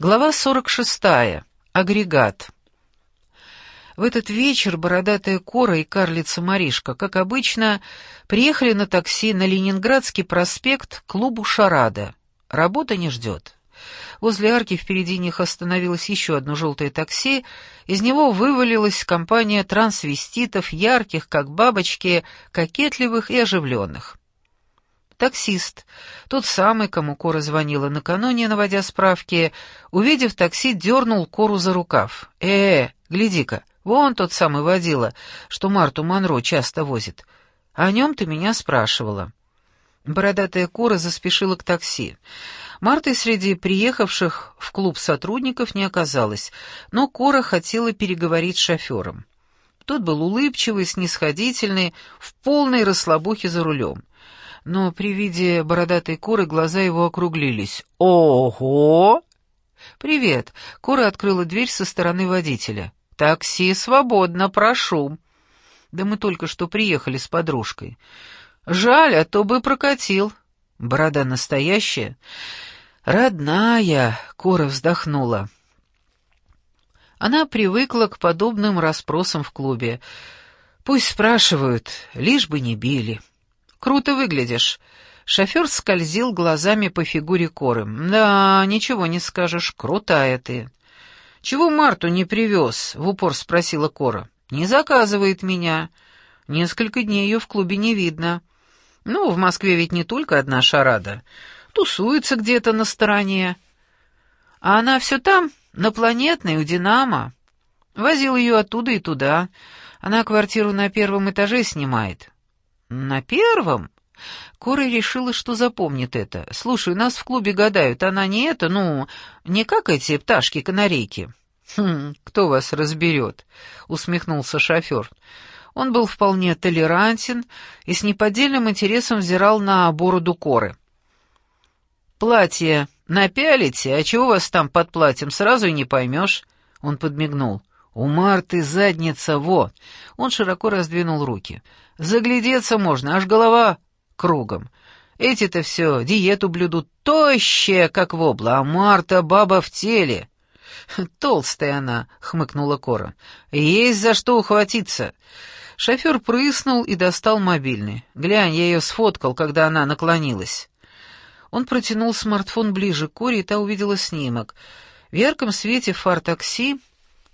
Глава 46. Агрегат. В этот вечер бородатая Кора и карлица Маришка, как обычно, приехали на такси на Ленинградский проспект к клубу «Шарада». Работа не ждет. Возле арки впереди них остановилось еще одно желтое такси, из него вывалилась компания трансвеститов, ярких, как бабочки, кокетливых и оживленных. Таксист, тот самый, кому Кора звонила накануне, наводя справки, увидев такси, дернул Кору за рукав. «Э, -э гляди-ка, вон тот самый водила, что Марту Монро часто возит. О нем ты меня спрашивала». Бородатая Кора заспешила к такси. Марты среди приехавших в клуб сотрудников не оказалось, но Кора хотела переговорить с шофером. Тот был улыбчивый, снисходительный, в полной расслабухе за рулем но при виде бородатой куры глаза его округлились. «Ого!» «Привет!» — Кора открыла дверь со стороны водителя. «Такси свободно, прошу!» «Да мы только что приехали с подружкой». «Жаль, а то бы прокатил». «Борода настоящая?» «Родная!» — Кора вздохнула. Она привыкла к подобным расспросам в клубе. «Пусть спрашивают, лишь бы не били». «Круто выглядишь». Шофер скользил глазами по фигуре Коры. «Да, ничего не скажешь, крутая ты». «Чего Марту не привез?» — в упор спросила Кора. «Не заказывает меня. Несколько дней ее в клубе не видно. Ну, в Москве ведь не только одна шарада. Тусуется где-то на стороне. А она все там, на планетной, у «Динамо». Возил ее оттуда и туда. Она квартиру на первом этаже снимает. «На первом?» Кора решила, что запомнит это. «Слушай, нас в клубе гадают, она не это, ну, не как эти пташки-канарейки». «Хм, кто вас разберет?» — усмехнулся шофер. Он был вполне толерантен и с неподдельным интересом взирал на бороду Коры. «Платье напялите, а чего вас там под платьем, сразу и не поймешь». Он подмигнул. «У Марты задница, во!» Он широко раздвинул руки. «Заглядеться можно, аж голова кругом. Эти-то все диету блюдут, тощая, как вобла, а Марта баба в теле». «Толстая она», — хмыкнула Кора. «Есть за что ухватиться». Шофер прыснул и достал мобильный. «Глянь, я ее сфоткал, когда она наклонилась». Он протянул смартфон ближе к Коре, и та увидела снимок. В ярком свете фар такси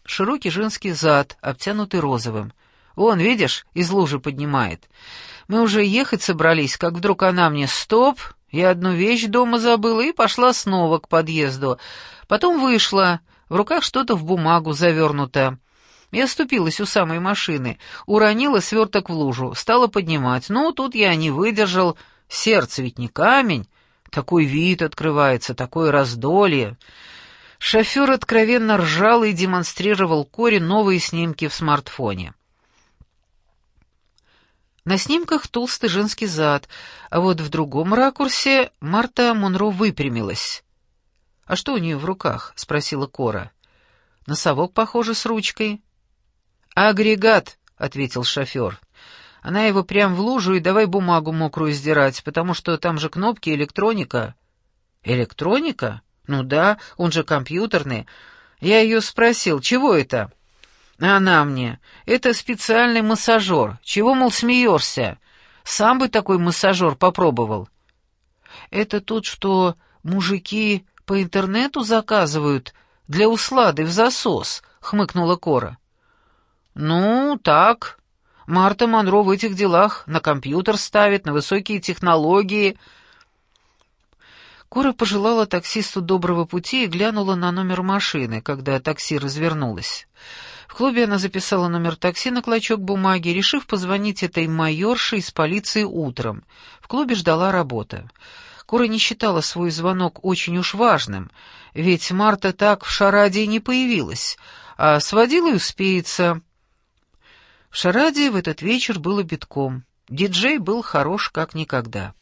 широкий женский зад, обтянутый розовым. Вон, видишь, из лужи поднимает. Мы уже ехать собрались, как вдруг она мне «Стоп!» Я одну вещь дома забыла и пошла снова к подъезду. Потом вышла, в руках что-то в бумагу завернуто. Я ступилась у самой машины, уронила сверток в лужу, стала поднимать. Ну, тут я не выдержал, сердце ведь не камень. Такой вид открывается, такое раздолье. Шофер откровенно ржал и демонстрировал Коре новые снимки в смартфоне. На снимках толстый женский зад, а вот в другом ракурсе Марта Монро выпрямилась. «А что у нее в руках?» — спросила Кора. «Носовок, похоже, с ручкой». «Агрегат», — ответил шофер. «Она его прям в лужу и давай бумагу мокрую сдирать, потому что там же кнопки, электроника». «Электроника?» «Ну да, он же компьютерный. Я ее спросил, чего это?» «Она мне. Это специальный массажер. Чего, мол, смеешься? Сам бы такой массажер попробовал». «Это тот, что мужики по интернету заказывают для услады в засос», — хмыкнула Кора. «Ну, так. Марта Монро в этих делах на компьютер ставит, на высокие технологии». Кора пожелала таксисту доброго пути и глянула на номер машины, когда такси развернулось. В клубе она записала номер такси на клочок бумаги, решив позвонить этой майорше из полиции утром. В клубе ждала работа. Кора не считала свой звонок очень уж важным, ведь Марта так в шараде не появилась, а сводила и успеется. В шараде в этот вечер было битком. Диджей был хорош как никогда.